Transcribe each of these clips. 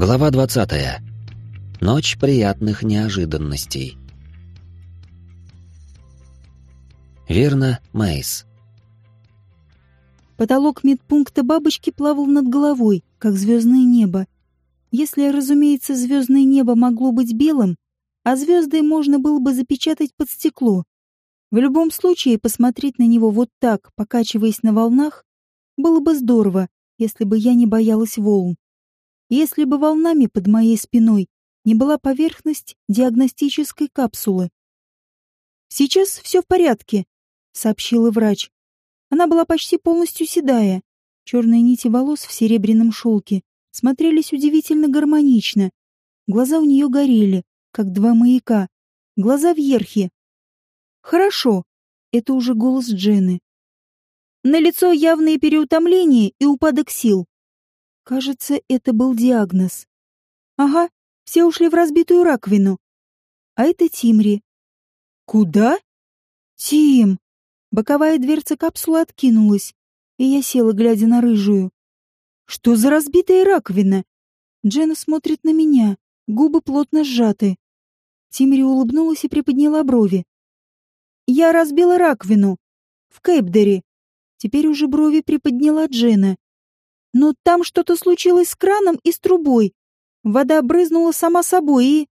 Глава 20. Ночь приятных неожиданностей. Верно, Мейс. Потолок медпункта бабочки плавал над головой, как звездное небо. Если, разумеется, звездное небо могло быть белым, а звезды можно было бы запечатать под стекло. В любом случае, посмотреть на него вот так, покачиваясь на волнах, было бы здорово, если бы я не боялась волн. Если бы волнами под моей спиной не была поверхность диагностической капсулы. «Сейчас все в порядке», — сообщила врач. Она была почти полностью седая. Черные нити волос в серебряном шелке смотрелись удивительно гармонично. Глаза у нее горели, как два маяка. Глаза вверхи. «Хорошо», — это уже голос Джены. На лицо явные переутомления и упадок сил. Кажется, это был диагноз. Ага, все ушли в разбитую раковину. А это Тимри. Куда? Тим. Боковая дверца капсулы откинулась, и я села, глядя на рыжую. Что за разбитая раковина? Джена смотрит на меня, губы плотно сжаты. Тимри улыбнулась и приподняла брови. Я разбила раковину. В Кейпдере. Теперь уже брови приподняла Джена. Но там что-то случилось с краном и с трубой. Вода брызнула сама собой и...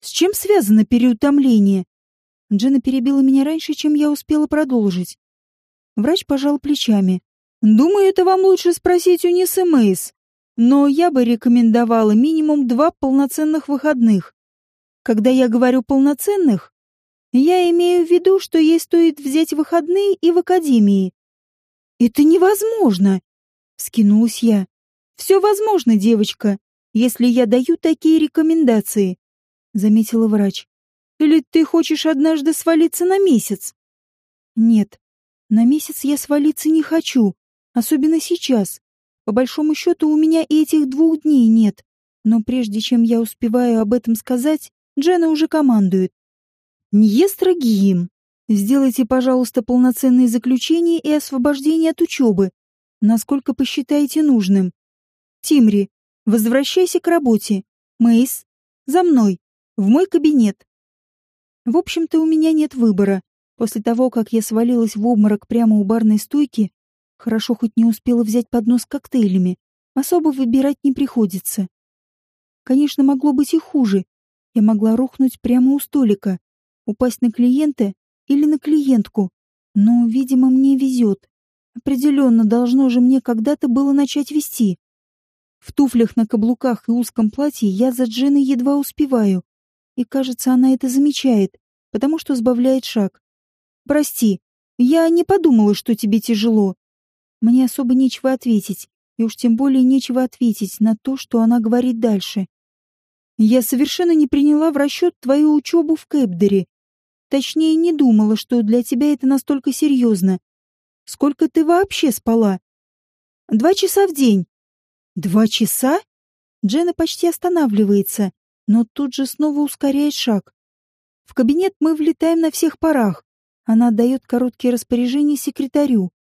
С чем связано переутомление? Джена перебила меня раньше, чем я успела продолжить. Врач пожал плечами. «Думаю, это вам лучше спросить у Нисы Мэйс. Но я бы рекомендовала минимум два полноценных выходных. Когда я говорю «полноценных», я имею в виду, что ей стоит взять выходные и в академии. «Это невозможно!» Скинулась я. «Все возможно, девочка, если я даю такие рекомендации», — заметила врач. «Или ты хочешь однажды свалиться на месяц?» «Нет, на месяц я свалиться не хочу, особенно сейчас. По большому счету у меня и этих двух дней нет. Но прежде чем я успеваю об этом сказать, Джена уже командует. «Ньестра Гиим, сделайте, пожалуйста, полноценные заключения и освобождение от учебы, насколько посчитаете нужным. Тимри, возвращайся к работе. Мейс, за мной, в мой кабинет. В общем-то, у меня нет выбора. После того, как я свалилась в обморок прямо у барной стойки, хорошо хоть не успела взять поднос с коктейлями, особо выбирать не приходится. Конечно, могло быть и хуже. Я могла рухнуть прямо у столика, упасть на клиента или на клиентку, но, видимо, мне везет. Определенно, должно же мне когда-то было начать вести. В туфлях на каблуках и узком платье я за Джиной едва успеваю. И, кажется, она это замечает, потому что сбавляет шаг. «Прости, я не подумала, что тебе тяжело». Мне особо нечего ответить, и уж тем более нечего ответить на то, что она говорит дальше. «Я совершенно не приняла в расчет твою учебу в Кэпдере. Точнее, не думала, что для тебя это настолько серьезно. Сколько ты вообще спала? Два часа в день. Два часа? Джена почти останавливается, но тут же снова ускоряет шаг. В кабинет мы влетаем на всех парах. Она отдает короткие распоряжения секретарю.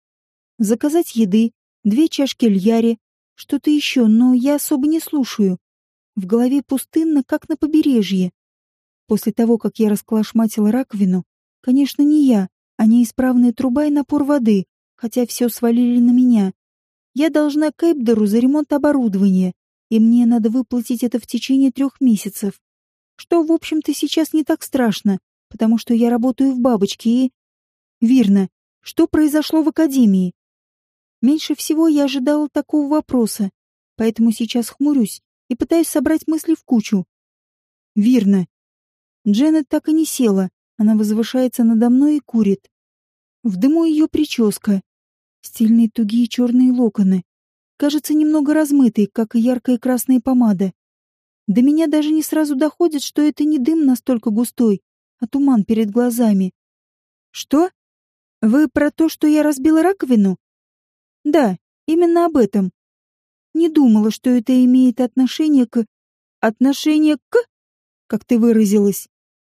Заказать еды, две чашки льяри, что-то еще, но я особо не слушаю. В голове пустынно, как на побережье. После того, как я расклашматила раковину, конечно, не я, а неисправная труба и напор воды, хотя все свалили на меня. Я должна Кейпдеру за ремонт оборудования, и мне надо выплатить это в течение трех месяцев. Что, в общем-то, сейчас не так страшно, потому что я работаю в бабочке и... Верно, что произошло в академии? Меньше всего я ожидала такого вопроса, поэтому сейчас хмурюсь и пытаюсь собрать мысли в кучу. Верно. Дженнет так и не села, она возвышается надо мной и курит. В дыму ее прическа, Стильные тугие черные локоны. Кажется, немного размытые, как и яркая красная помада. До меня даже не сразу доходит, что это не дым настолько густой, а туман перед глазами. Что? Вы про то, что я разбила раковину? Да, именно об этом. Не думала, что это имеет отношение к... Отношение к... Как ты выразилась.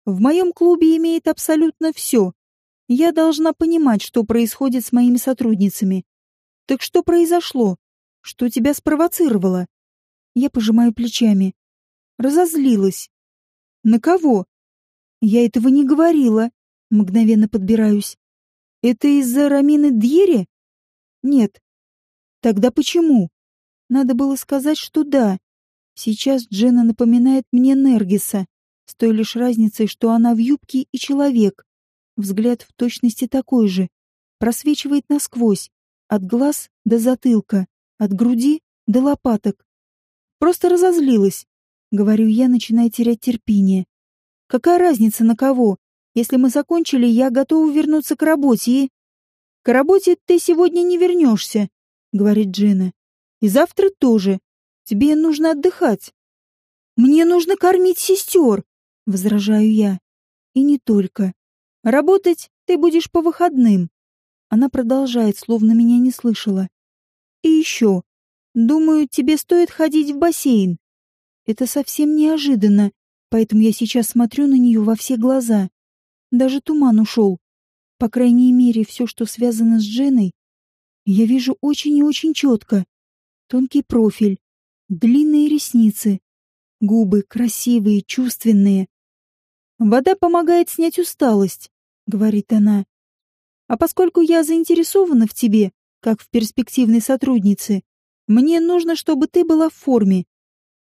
В моем клубе имеет абсолютно все. Я должна понимать, что происходит с моими сотрудницами. Так что произошло? Что тебя спровоцировало? Я пожимаю плечами. Разозлилась. На кого? Я этого не говорила. Мгновенно подбираюсь. Это из-за Рамины Дьери? Нет. Тогда почему? Надо было сказать, что да. Сейчас Джена напоминает мне Нергиса, с той лишь разницей, что она в юбке и человек. Взгляд в точности такой же. Просвечивает насквозь, от глаз до затылка, от груди до лопаток. Просто разозлилась, говорю я, начиная терять терпение. Какая разница на кого? Если мы закончили, я готова вернуться к работе и... К работе ты сегодня не вернешься, говорит Джина. И завтра тоже. Тебе нужно отдыхать. Мне нужно кормить сестер, возражаю я. И не только. Работать ты будешь по выходным. Она продолжает, словно меня не слышала. И еще. Думаю, тебе стоит ходить в бассейн. Это совсем неожиданно, поэтому я сейчас смотрю на нее во все глаза. Даже туман ушел. По крайней мере, все, что связано с Дженой, я вижу очень и очень четко. Тонкий профиль, длинные ресницы, губы красивые, чувственные. «Вода помогает снять усталость», — говорит она. «А поскольку я заинтересована в тебе, как в перспективной сотруднице, мне нужно, чтобы ты была в форме.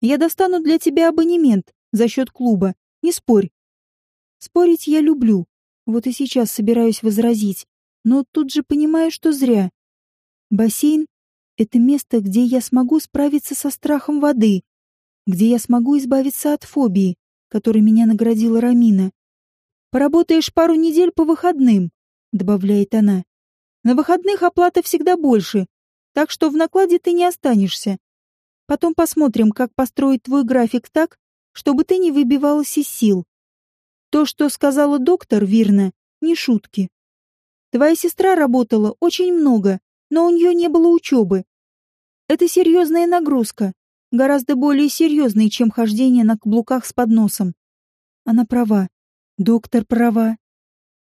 Я достану для тебя абонемент за счет клуба, не спорь. Спорить я люблю, вот и сейчас собираюсь возразить, но тут же понимаю, что зря. Бассейн — это место, где я смогу справиться со страхом воды, где я смогу избавиться от фобии, которой меня наградила Рамина. «Поработаешь пару недель по выходным», — добавляет она. «На выходных оплата всегда больше, так что в накладе ты не останешься. Потом посмотрим, как построить твой график так, чтобы ты не выбивалась из сил. То, что сказала доктор, верно, не шутки. Твоя сестра работала очень много, но у нее не было учебы. Это серьезная нагрузка, гораздо более серьезная, чем хождение на каблуках с подносом. Она права. Доктор права.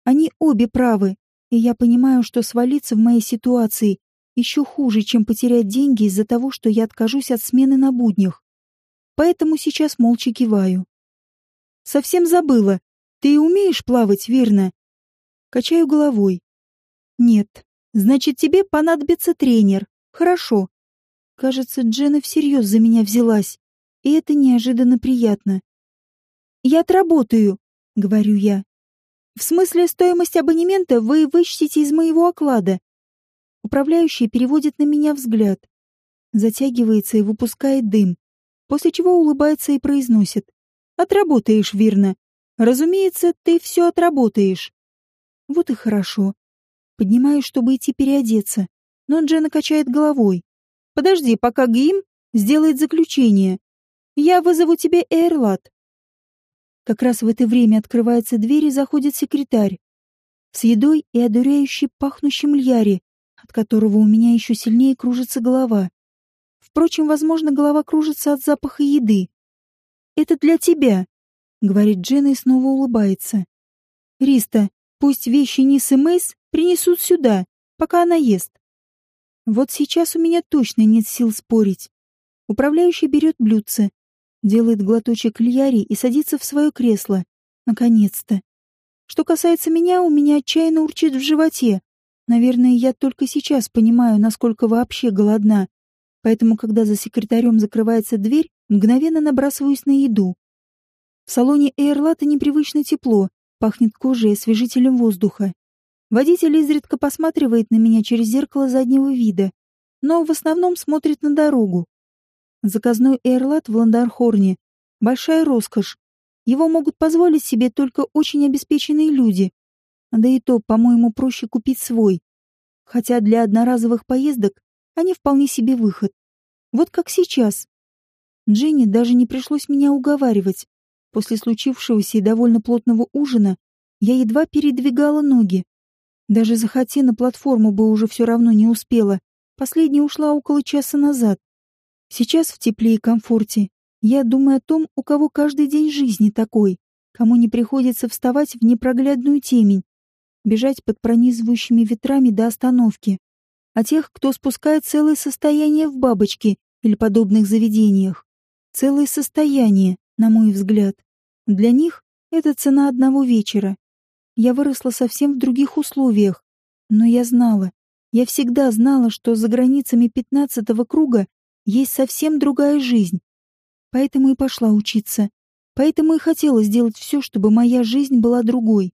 Они обе правы, и я понимаю, что свалиться в моей ситуации еще хуже, чем потерять деньги из-за того, что я откажусь от смены на буднях. Поэтому сейчас молча киваю. Совсем забыла. Ты умеешь плавать, верно? Качаю головой. Нет. Значит, тебе понадобится тренер. Хорошо. Кажется, Джена всерьез за меня взялась, и это неожиданно приятно. Я отработаю, говорю я. В смысле, стоимость абонемента вы вычтите из моего оклада. Управляющий переводит на меня взгляд, затягивается и выпускает дым, после чего улыбается и произносит. «Отработаешь, верно. Разумеется, ты все отработаешь». Вот и хорошо. Поднимаюсь, чтобы идти переодеться, но Джена качает головой. «Подожди, пока Гим сделает заключение. Я вызову тебе Эйрлат». Как раз в это время открывается дверь и заходит секретарь. С едой и одуряющей пахнущим льяри, от которого у меня еще сильнее кружится голова. Впрочем, возможно, голова кружится от запаха еды. «Это для тебя», — говорит Джена и снова улыбается. «Риста, пусть вещи Низ и Мейс принесут сюда, пока она ест». Вот сейчас у меня точно нет сил спорить. Управляющий берет блюдце, делает глоточек льяри и садится в свое кресло. Наконец-то. Что касается меня, у меня отчаянно урчит в животе. Наверное, я только сейчас понимаю, насколько вообще голодна. Поэтому, когда за секретарем закрывается дверь, мгновенно набрасываюсь на еду. В салоне Эйрлата непривычно тепло, пахнет кожей и освежителем воздуха. Водитель изредка посматривает на меня через зеркало заднего вида, но в основном смотрит на дорогу. Заказной Эйрлат в Ландархорне — большая роскошь. Его могут позволить себе только очень обеспеченные люди. Да и то, по-моему, проще купить свой. Хотя для одноразовых поездок они вполне себе выход. Вот как сейчас. Дженни даже не пришлось меня уговаривать. После случившегося и довольно плотного ужина я едва передвигала ноги. Даже захоти на платформу бы уже все равно не успела. Последняя ушла около часа назад. Сейчас в тепле и комфорте я думаю о том, у кого каждый день жизни такой, кому не приходится вставать в непроглядную темень, бежать под пронизывающими ветрами до остановки, о тех, кто спускает целое состояние в бабочки или подобных заведениях. Целое состояние, на мой взгляд. Для них это цена одного вечера. Я выросла совсем в других условиях, но я знала, я всегда знала, что за границами пятнадцатого круга есть совсем другая жизнь. Поэтому и пошла учиться. Поэтому и хотела сделать все, чтобы моя жизнь была другой.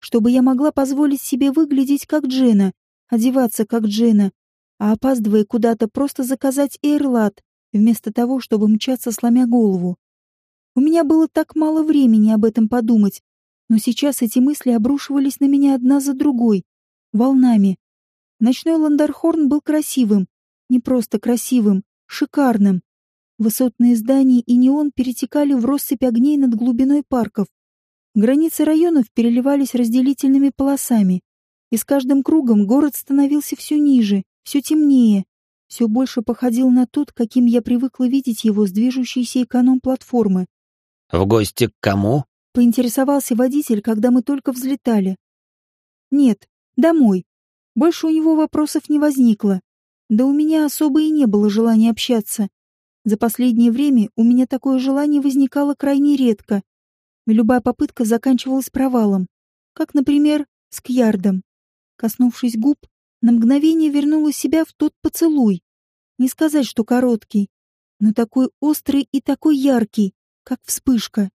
Чтобы я могла позволить себе выглядеть как Джена, одеваться как Джена, а опаздывая куда-то просто заказать эйрлат, вместо того, чтобы мчаться сломя голову. У меня было так мало времени об этом подумать, но сейчас эти мысли обрушивались на меня одна за другой, волнами. Ночной Ландархорн был красивым, не просто красивым, шикарным. Высотные здания и неон перетекали в россыпь огней над глубиной парков. Границы районов переливались разделительными полосами, и с каждым кругом город становился все ниже, все темнее, все больше походил на тот, каким я привыкла видеть его с движущейся эконом-платформы. «В гости к кому?» — поинтересовался водитель, когда мы только взлетали. «Нет, домой. Больше у него вопросов не возникло. Да у меня особо и не было желания общаться. За последнее время у меня такое желание возникало крайне редко. Любая попытка заканчивалась провалом. Как, например, с Кьярдом. Коснувшись губ, на мгновение вернула себя в тот поцелуй. Не сказать, что короткий, но такой острый и такой яркий, как вспышка.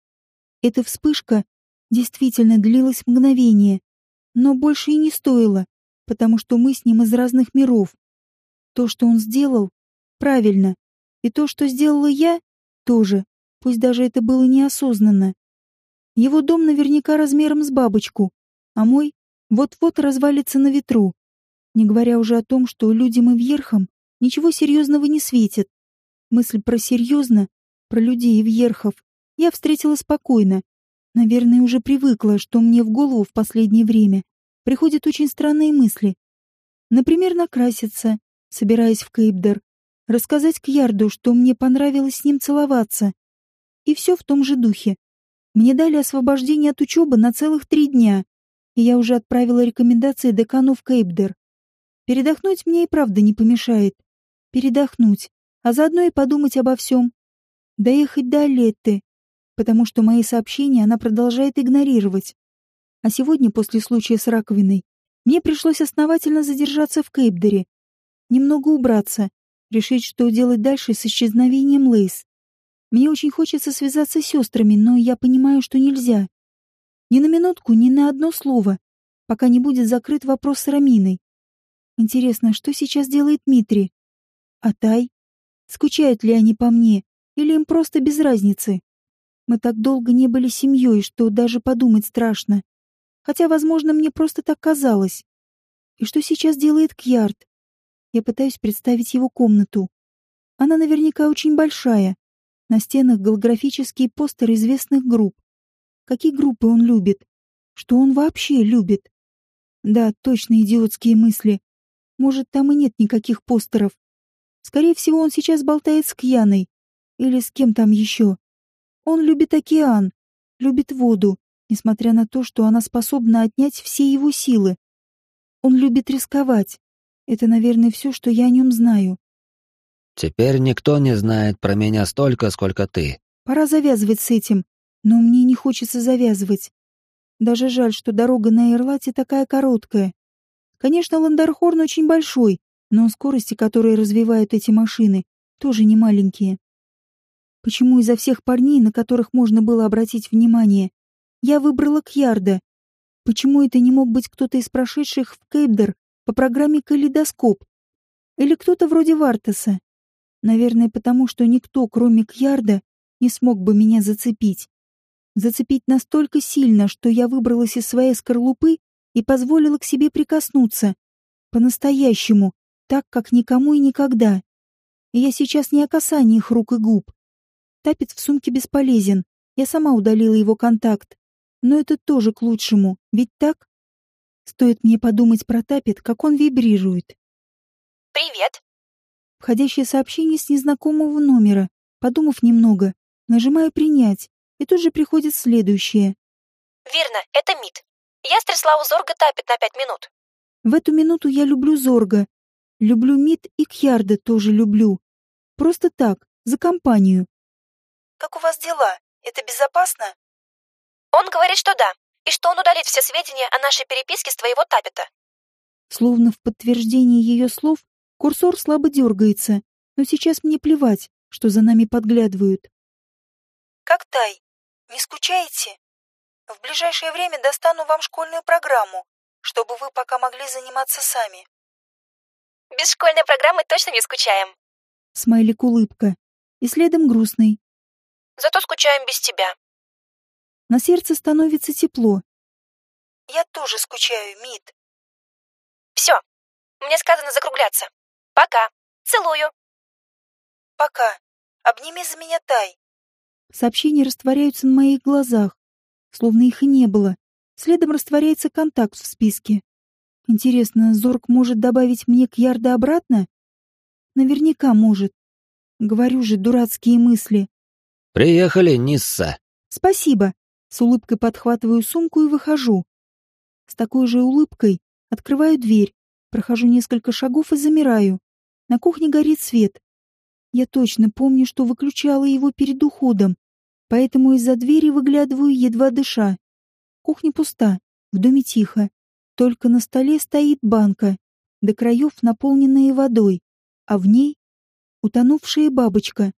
Эта вспышка действительно длилась мгновение, но больше и не стоило потому что мы с ним из разных миров. То, что он сделал, правильно, и то, что сделала я, тоже, пусть даже это было неосознанно. Его дом наверняка размером с бабочку, а мой вот-вот развалится на ветру, не говоря уже о том, что людям и вверхам ничего серьезного не светит. Мысль про серьезно, про людей и вверхов я встретила спокойно. Наверное, уже привыкла, что мне в голову в последнее время приходят очень странные мысли. Например, накраситься, собираясь в Кейпдер, рассказать Кьярду, что мне понравилось с ним целоваться. И все в том же духе. Мне дали освобождение от учебы на целых три дня, и я уже отправила рекомендации декану в Кейпдер. Передохнуть мне и правда не помешает. Передохнуть, а заодно и подумать обо всем. Доехать до Алетты, потому что мои сообщения она продолжает игнорировать. А сегодня, после случая с раковиной, мне пришлось основательно задержаться в Кейпдере, немного убраться, решить, что делать дальше с исчезновением Лейс. Мне очень хочется связаться с сестрами, но я понимаю, что нельзя. Ни на минутку, ни на одно слово, пока не будет закрыт вопрос с Раминой. Интересно, что сейчас делает Митри? А Тай? Скучают ли они по мне, или им просто без разницы? Мы так долго не были семьей, что даже подумать страшно. Хотя, возможно, мне просто так казалось. И что сейчас делает Кьярд? Я пытаюсь представить его комнату. Она наверняка очень большая. На стенах голографические постеры известных групп. Какие группы он любит? Что он вообще любит? Да, точно идиотские мысли. Может, там и нет никаких постеров. Скорее всего, он сейчас болтает с Кьяной. Или с кем там еще. Он любит океан, любит воду, несмотря на то, что она способна отнять все его силы. Он любит рисковать. Это, наверное, все, что я о нем знаю. Теперь никто не знает про меня столько, сколько ты. Пора завязывать с этим, но мне не хочется завязывать. Даже жаль, что дорога на Эрлате такая короткая. Конечно, Ландархорн очень большой, но скорости, которые развивают эти машины, тоже не маленькие. Почему изо всех парней, на которых можно было обратить внимание, я выбрала Кьярда. Почему это не мог быть кто-то из прошедших в Кейпдер по программе «Калейдоскоп»? Или кто-то вроде Вартеса? Наверное, потому что никто, кроме Кьярда, не смог бы меня зацепить. Зацепить настолько сильно, что я выбралась из своей скорлупы и позволила к себе прикоснуться. По-настоящему, так, как никому и никогда. И я сейчас не о касаниях рук и губ. Тапец в сумке бесполезен. Я сама удалила его контакт. Но это тоже к лучшему, ведь так? Стоит мне подумать про Тапет, как он вибрирует. «Привет!» Входящее сообщение с незнакомого номера. Подумав немного, нажимаю «Принять», и тут же приходит следующее. «Верно, это Мид. Я стрясла у Зорга Тапет на пять минут». В эту минуту я люблю Зорга. Люблю Мид и Кьярда тоже люблю. Просто так, за компанию. Как у вас дела? Это безопасно? Он говорит, что да, и что он удалит все сведения о нашей переписке с твоего Тапета. Словно в подтверждение ее слов, курсор слабо дергается, но сейчас мне плевать, что за нами подглядывают. Как Тай? Не скучаете? В ближайшее время достану вам школьную программу, чтобы вы пока могли заниматься сами. Без школьной программы точно не скучаем. Смайлик улыбка. И следом грустный. Зато скучаем без тебя. На сердце становится тепло. Я тоже скучаю, Мит. Все. Мне сказано закругляться. Пока. Целую. Пока. Обними за меня Тай. Сообщения растворяются на моих глазах, словно их и не было. Следом растворяется контакт в списке. Интересно, Зорг может добавить мне к Ярда обратно? Наверняка может. Говорю же, дурацкие мысли. «Приехали, Нисса!» «Спасибо!» С улыбкой подхватываю сумку и выхожу. С такой же улыбкой открываю дверь, прохожу несколько шагов и замираю. На кухне горит свет. Я точно помню, что выключала его перед уходом, поэтому из-за двери выглядываю, едва дыша. Кухня пуста, в доме тихо. Только на столе стоит банка, до краев наполненная водой, а в ней утонувшая бабочка.